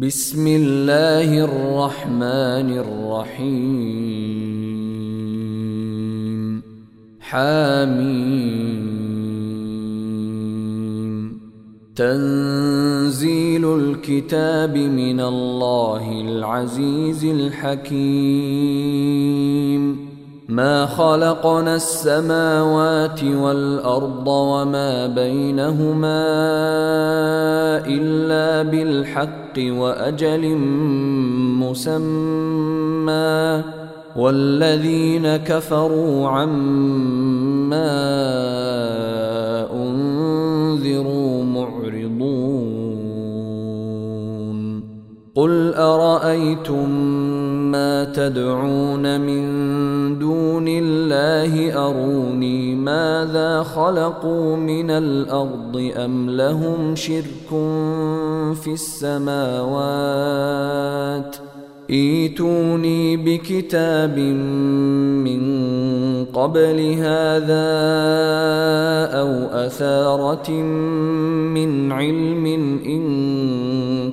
بسم الله الرحمن الرحيم. حاميم تنزيل الكتاب من الله العزيز الحكيم. ما خلقنا السماوات والأرض وما بينهما إلا بالحق وأجل مسمى والذين كفروا عما أنذروا معرضون قل أرأيتم ما تدعون من دون الله أروني ماذا خلقوا من الأرض أم لهم شرك في السماوات إيتوني بكتاب من قبل هذا أو أثارة من علم إن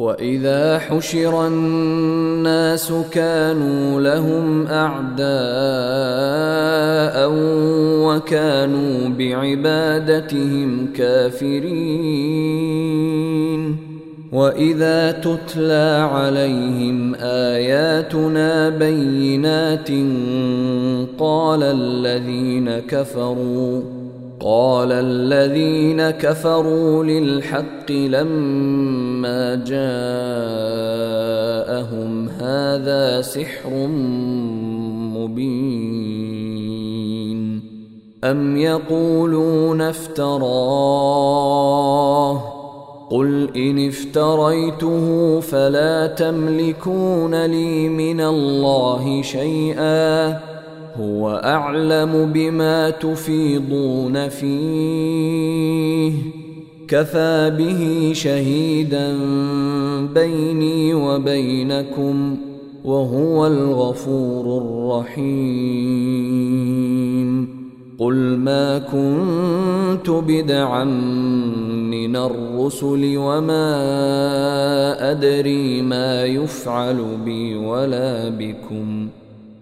واذا حشر الناس كانوا لهم اعداء وكانوا بعبادتهم كافرين واذا تتلى عليهم اياتنا بينات قال الذين كفروا قال الذين كفروا للحق لما جاءهم هذا سحر مبين. أم يقولون افتراه؟ قل إن افتريته فلا تملكون لي من الله شيئا. هو اعلم بما تفيضون فيه. كفى به شهيدا بيني وبينكم وهو الغفور الرحيم. قل ما كنت بدعا من الرسل وما أدري ما يفعل بي ولا بكم.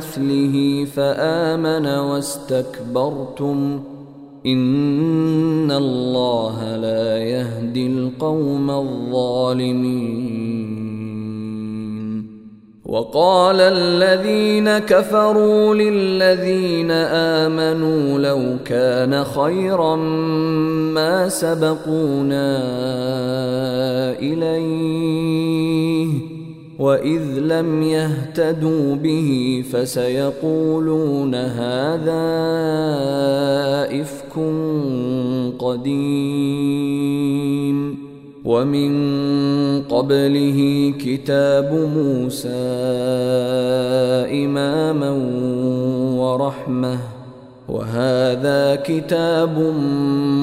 مثله فآمن واستكبرتم. إن الله لا يهدي القوم الظالمين. وقال الذين كفروا للذين آمنوا لو كان خيرا ما سبقونا إليه. واذ لم يهتدوا به فسيقولون هذا افك قديم ومن قبله كتاب موسى اماما ورحمه وهذا كتاب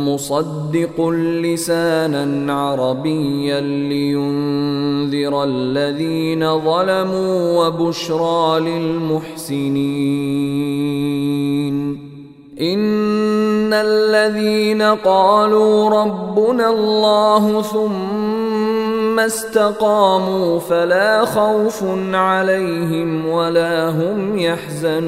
مصدق لسانا عربيا لينذر الذين ظلموا وبشرى للمحسنين. إن الذين قالوا ربنا الله ثم استقاموا فلا خوف عليهم ولا هم يحزنون.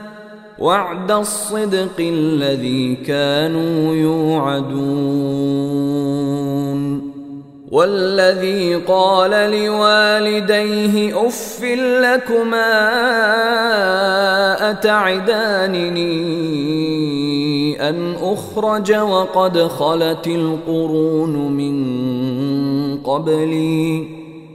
وعد الصدق الذي كانوا يوعدون والذي قال لوالديه اف لكما اتعدانني ان اخرج وقد خلت القرون من قبلي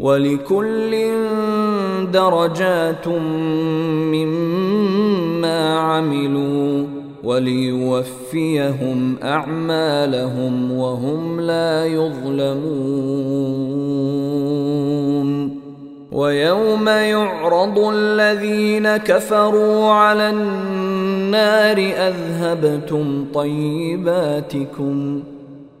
ولكل درجات مما عملوا وليوفيهم أعمالهم وهم لا يظلمون. ويوم يعرض الذين كفروا على النار أذهبتم طيباتكم.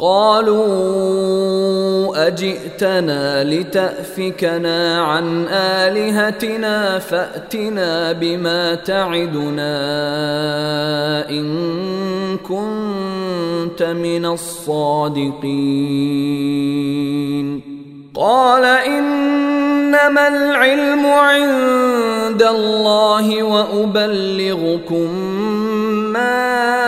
قالوا أجئتنا لتأفكنا عن آلهتنا فأتنا بما تعدنا إن كنت من الصادقين. قال إنما العلم عند الله وأبلغكم ما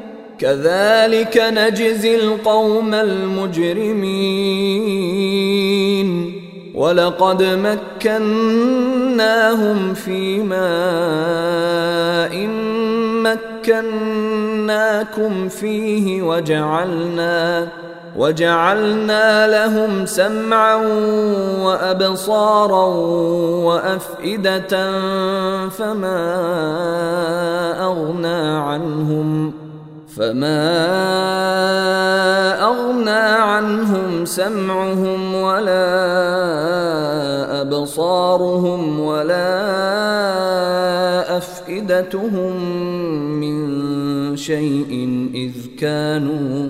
كذلك نجزي القوم المجرمين. ولقد مكناهم في ماء مكناكم فيه وجعلنا وجعلنا لهم سمعا وأبصارا وأفئدة فما أغنى عنهم. فما اغنى عنهم سمعهم ولا ابصارهم ولا افئدتهم من شيء اذ كانوا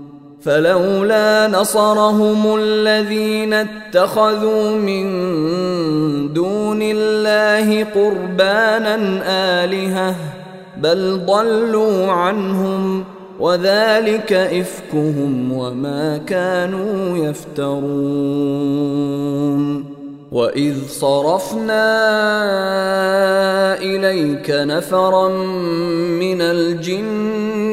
فلولا نصرهم الذين اتخذوا من دون الله قربانا آلهة بل ضلوا عنهم وذلك إفكهم وما كانوا يفترون وإذ صرفنا إليك نفرا من الجن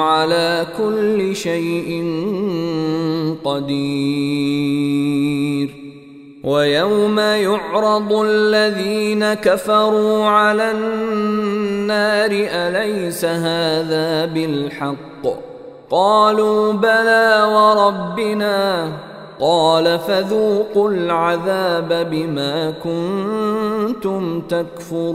على كل شيء قدير. ويوم يعرض الذين كفروا على النار أليس هذا بالحق؟ قالوا بلى وربنا. قال فذوقوا العذاب بما كنتم تكفرون.